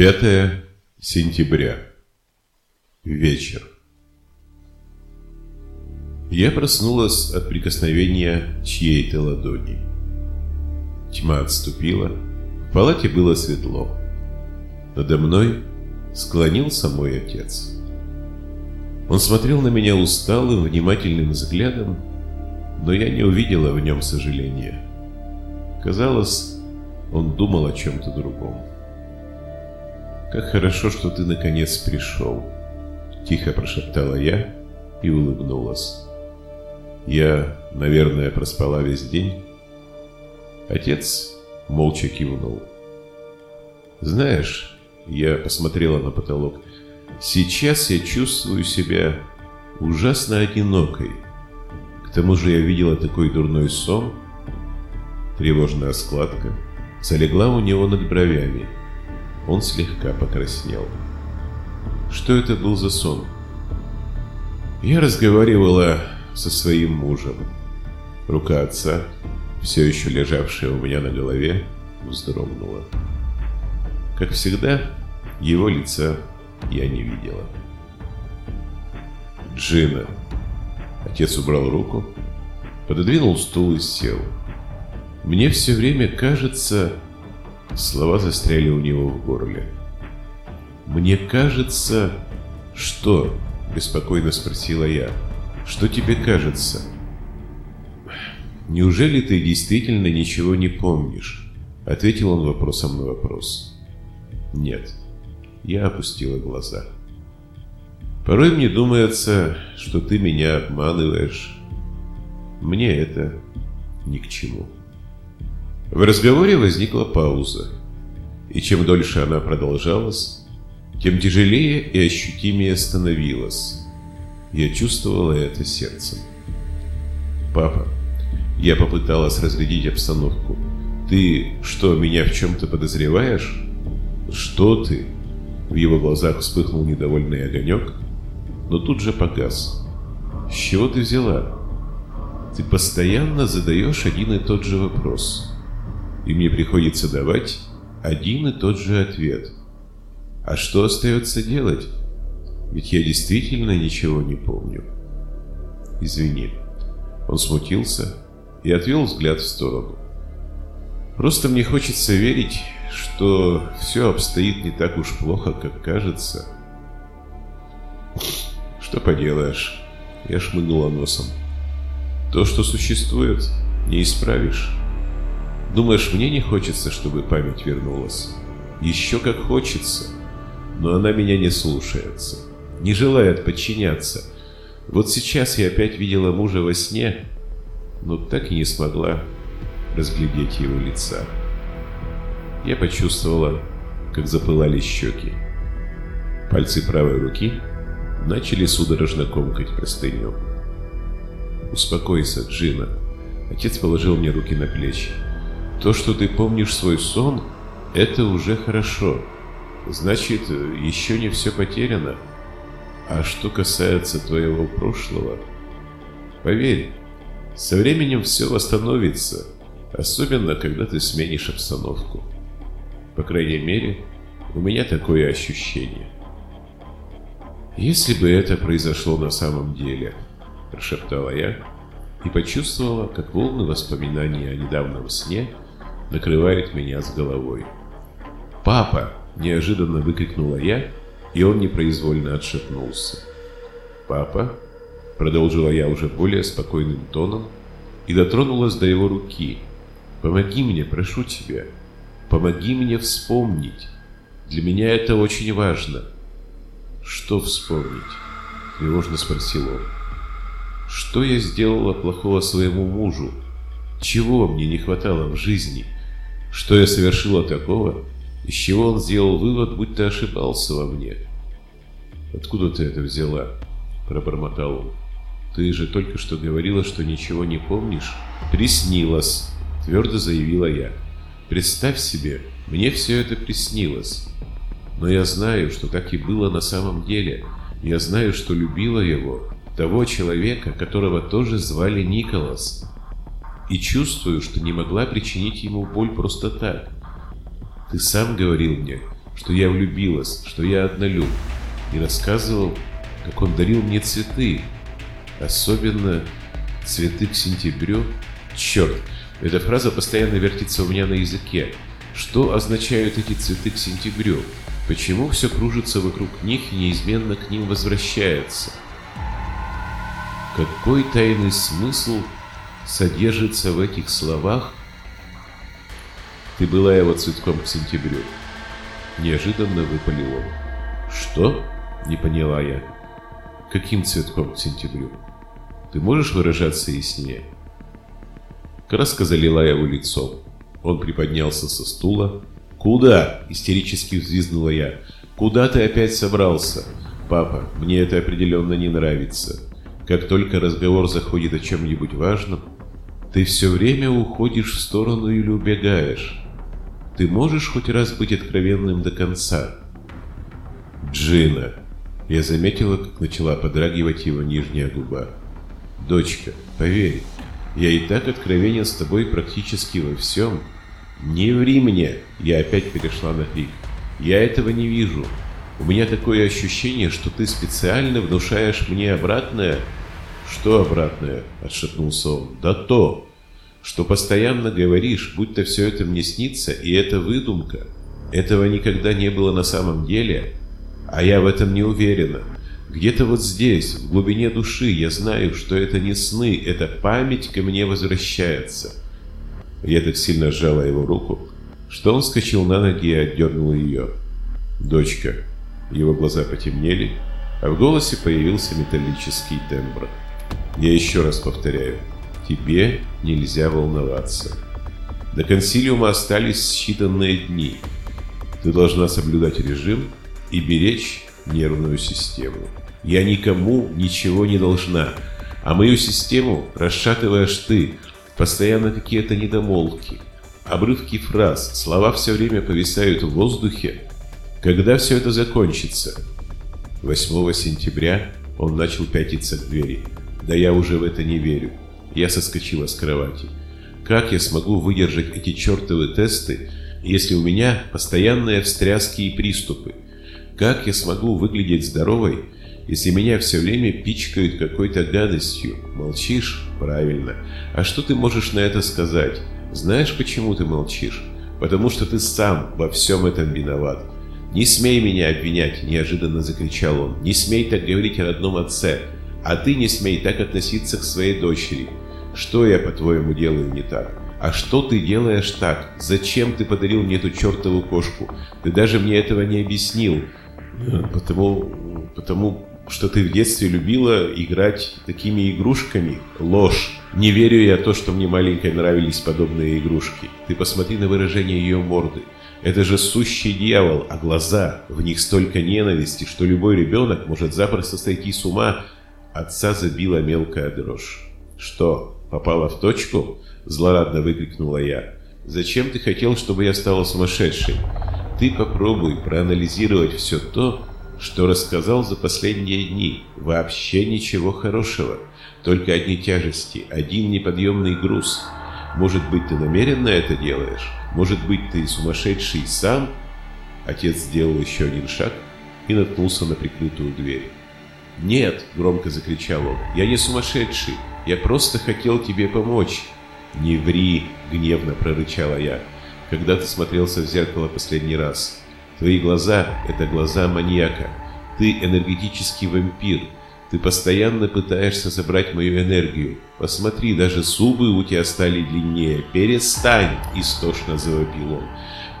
5 сентября. Вечер. Я проснулась от прикосновения чьей-то ладони. Тьма отступила, в палате было светло. Надо мной склонился мой отец. Он смотрел на меня усталым, внимательным взглядом, но я не увидела в нем сожаления. Казалось, он думал о чем-то другом. «Как хорошо, что ты наконец пришел», — тихо прошептала я и улыбнулась. «Я, наверное, проспала весь день». Отец молча кивнул. «Знаешь, я посмотрела на потолок. Сейчас я чувствую себя ужасно одинокой. К тому же я видела такой дурной сон. Тревожная складка залегла у него над бровями. Он слегка покраснел. Что это был за сон? Я разговаривала со своим мужем. Рука отца, все еще лежавшая у меня на голове, вздрогнула. Как всегда, его лица я не видела. Джина. Отец убрал руку, пододвинул стул и сел. Мне все время кажется, Слова застряли у него в горле. «Мне кажется...» «Что?» – беспокойно спросила я. «Что тебе кажется?» «Неужели ты действительно ничего не помнишь?» Ответил он вопросом на вопрос. «Нет». Я опустила глаза. «Порой мне думается, что ты меня обманываешь. Мне это ни к чему». В разговоре возникла пауза, и чем дольше она продолжалась, тем тяжелее и ощутимее становилась. Я чувствовала это сердцем. «Папа, я попыталась разрядить обстановку. Ты что, меня в чем-то подозреваешь?» «Что ты?» В его глазах вспыхнул недовольный огонек, но тут же погас. «С чего ты взяла?» «Ты постоянно задаешь один и тот же вопрос» и мне приходится давать один и тот же ответ. А что остается делать? Ведь я действительно ничего не помню. Извини. Он смутился и отвел взгляд в сторону. Просто мне хочется верить, что все обстоит не так уж плохо, как кажется. Что поделаешь? Я шмыгнула носом. То, что существует, не исправишь. Думаешь, мне не хочется, чтобы память вернулась? Еще как хочется. Но она меня не слушается. Не желает подчиняться. Вот сейчас я опять видела мужа во сне, но так и не смогла разглядеть его лица. Я почувствовала, как запылали щеки. Пальцы правой руки начали судорожно комкать простыню. «Успокойся, Джина». Отец положил мне руки на плечи. То, что ты помнишь свой сон, это уже хорошо. Значит, еще не все потеряно. А что касается твоего прошлого, поверь, со временем все восстановится, особенно когда ты сменишь обстановку. По крайней мере, у меня такое ощущение. Если бы это произошло на самом деле, прошептала я и почувствовала, как волны воспоминаний о недавнем сне – накрывает меня с головой. «Папа!» – неожиданно выкрикнула я, и он непроизвольно отшатнулся. «Папа?» – продолжила я уже более спокойным тоном и дотронулась до его руки. «Помоги мне, прошу тебя. Помоги мне вспомнить. Для меня это очень важно». «Что вспомнить?» – тревожно спросил он. «Что я сделала плохого своему мужу? Чего мне не хватало в жизни?» Что я совершила такого, из чего он сделал вывод, будь ты ошибался во мне? «Откуда ты это взяла?» – пробормотал он. «Ты же только что говорила, что ничего не помнишь?» «Приснилось», – твердо заявила я. «Представь себе, мне все это приснилось. Но я знаю, что так и было на самом деле. Я знаю, что любила его, того человека, которого тоже звали Николас и чувствую, что не могла причинить ему боль просто так. Ты сам говорил мне, что я влюбилась, что я однолюб, и рассказывал, как он дарил мне цветы, особенно цветы к сентябрю. Черт, эта фраза постоянно вертится у меня на языке. Что означают эти цветы к сентябрю? Почему все кружится вокруг них и неизменно к ним возвращается? Какой тайный смысл содержится в этих словах? Ты была его цветком к сентябрю. Неожиданно выпалил он. Что? Не поняла я. Каким цветком к сентябрю? Ты можешь выражаться яснее? Краска залила его лицо. Он приподнялся со стула. «Куда?» – истерически взвизгнула я. «Куда ты опять собрался?» «Папа, мне это определенно не нравится. Как только разговор заходит о чем-нибудь важном, ты все время уходишь в сторону или убегаешь. Ты можешь хоть раз быть откровенным до конца?» «Джина!» Я заметила, как начала подрагивать его нижняя губа. «Дочка, поверь, я и так откровенен с тобой практически во всем. Не ври мне!» Я опять перешла на крик. «Я этого не вижу. У меня такое ощущение, что ты специально внушаешь мне обратное». «Что обратное?» – отшатнулся он. «Да то, что постоянно говоришь, будто все это мне снится, и это выдумка. Этого никогда не было на самом деле, а я в этом не уверена. Где-то вот здесь, в глубине души, я знаю, что это не сны, это память ко мне возвращается. Я так сильно сжала его руку, что он вскочил на ноги и отдернул ее. «Дочка». Его глаза потемнели, а в голосе появился металлический тембр. «Я еще раз повторяю, тебе нельзя волноваться. До консилиума остались считанные дни. Ты должна соблюдать режим и беречь нервную систему. Я никому ничего не должна, а мою систему расшатываешь ты, постоянно какие-то недомолвки, обрывки фраз, слова все время повисают в воздухе. Когда все это закончится? 8 сентября он начал пятиться к двери. Да я уже в это не верю. Я соскочила с кровати. Как я смогу выдержать эти чертовы тесты, если у меня постоянные встряски и приступы? Как я смогу выглядеть здоровой, если меня все время пичкают какой-то гадостью? Молчишь? Правильно. А что ты можешь на это сказать? Знаешь, почему ты молчишь? Потому что ты сам во всем этом виноват. «Не смей меня обвинять!» – неожиданно закричал он. «Не смей так говорить о родном отце! А ты не смей так относиться к своей дочери! Что я, по-твоему, делаю не так? А что ты делаешь так? Зачем ты подарил мне эту чертову кошку? Ты даже мне этого не объяснил. Потому, потому что ты в детстве любила играть такими игрушками. Ложь. Не верю я то, что мне маленькой нравились подобные игрушки. Ты посмотри на выражение ее морды. Это же сущий дьявол, а глаза, в них столько ненависти, что любой ребенок может запросто сойти с ума. Отца забила мелкая дрожь. Что, попала в точку? Злорадно выкрикнула я. Зачем ты хотел, чтобы я стала сумасшедшей? Ты попробуй проанализировать все то, что рассказал за последние дни. Вообще ничего хорошего. Только одни тяжести, один неподъемный груз. Может быть, ты намеренно это делаешь? Может быть, ты сумасшедший сам? Отец сделал еще один шаг и наткнулся на прикрытую дверь. «Нет!» – громко закричал он. «Я не сумасшедший! Я просто хотел тебе помочь!» «Не ври!» – гневно прорычала я когда ты смотрелся в зеркало последний раз. Твои глаза – это глаза маньяка. Ты энергетический вампир. Ты постоянно пытаешься забрать мою энергию. Посмотри, даже зубы у тебя стали длиннее. Перестань!» – истошно завопил он.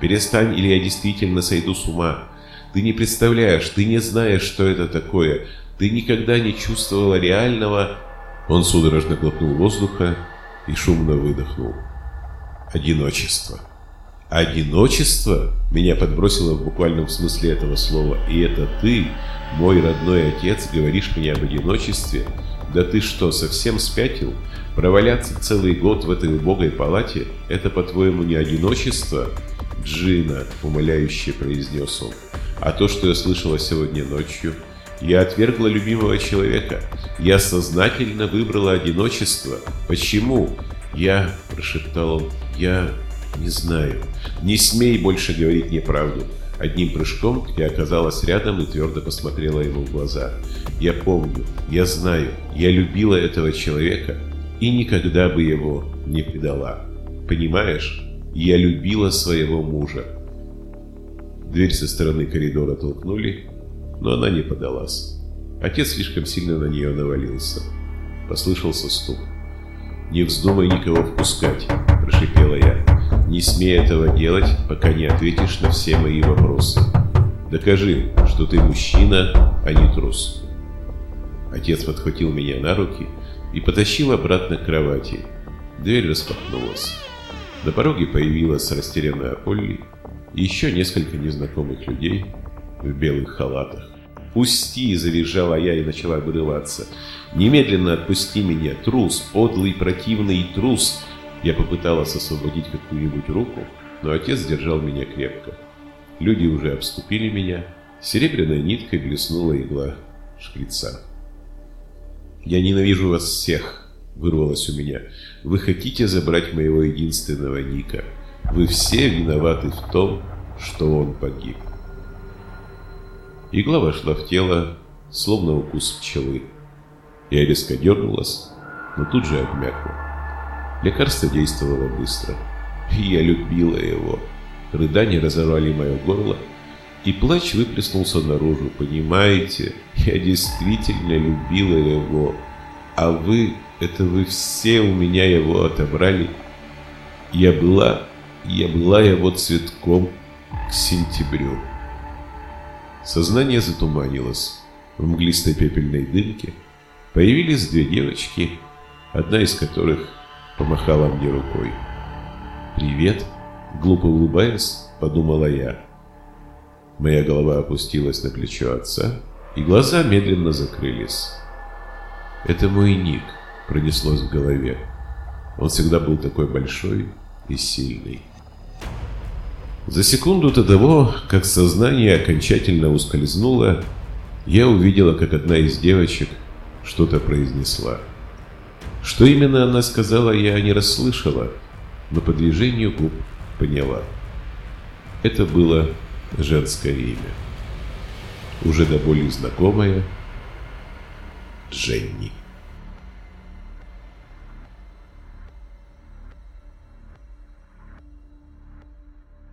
«Перестань, или я действительно сойду с ума. Ты не представляешь, ты не знаешь, что это такое. Ты никогда не чувствовала реального...» Он судорожно глотнул воздуха и шумно выдохнул. «Одиночество». Одиночество меня подбросило в буквальном смысле этого слова. И это ты, мой родной отец, говоришь мне об одиночестве? Да ты что, совсем спятил? Проваляться целый год в этой убогой палате – это, по-твоему, не одиночество? Джина, умоляюще произнес он. А то, что я слышала сегодня ночью, я отвергла любимого человека. Я сознательно выбрала одиночество. Почему? Я, прошептал я не знаю. Не смей больше говорить неправду. Одним прыжком я оказалась рядом и твердо посмотрела ему в глаза. Я помню, я знаю, я любила этого человека и никогда бы его не предала. Понимаешь, я любила своего мужа. Дверь со стороны коридора толкнули, но она не подалась. Отец слишком сильно на нее навалился. Послышался стук. «Не вздумай никого впускать», – прошипела я. «Не смей этого делать, пока не ответишь на все мои вопросы. Докажи, что ты мужчина, а не трус». Отец подхватил меня на руки и потащил обратно к кровати. Дверь распахнулась. На пороге появилась растерянная Полли и еще несколько незнакомых людей в белых халатах. «Пусти!» – завизжала я и начала вырываться. «Немедленно отпусти меня, трус, подлый, противный трус!» Я попыталась освободить какую-нибудь руку, но отец держал меня крепко. Люди уже обступили меня. Серебряной ниткой блеснула игла шприца. «Я ненавижу вас всех!» – вырвалось у меня. «Вы хотите забрать моего единственного Ника. Вы все виноваты в том, что он погиб». Игла вошла в тело, словно укус пчелы. Я резко дернулась, но тут же обмякла. Лекарство действовало быстро. Я любила его. Рыдания разорвали мое горло, и плач выплеснулся наружу. Понимаете, я действительно любила его. А вы, это вы все у меня его отобрали. Я была, я была его цветком к сентябрю. Сознание затуманилось. В мглистой пепельной дымке появились две девочки, одна из которых помахала мне рукой. «Привет!» – глупо улыбаясь, подумала я. Моя голова опустилась на плечо отца, и глаза медленно закрылись. «Это мой Ник», – пронеслось в голове. Он всегда был такой большой и сильный. За секунду до того, как сознание окончательно ускользнуло, я увидела, как одна из девочек что-то произнесла. Что именно она сказала, я не расслышала, но по движению губ поняла. Это было женское имя. Уже до боли знакомое Дженни.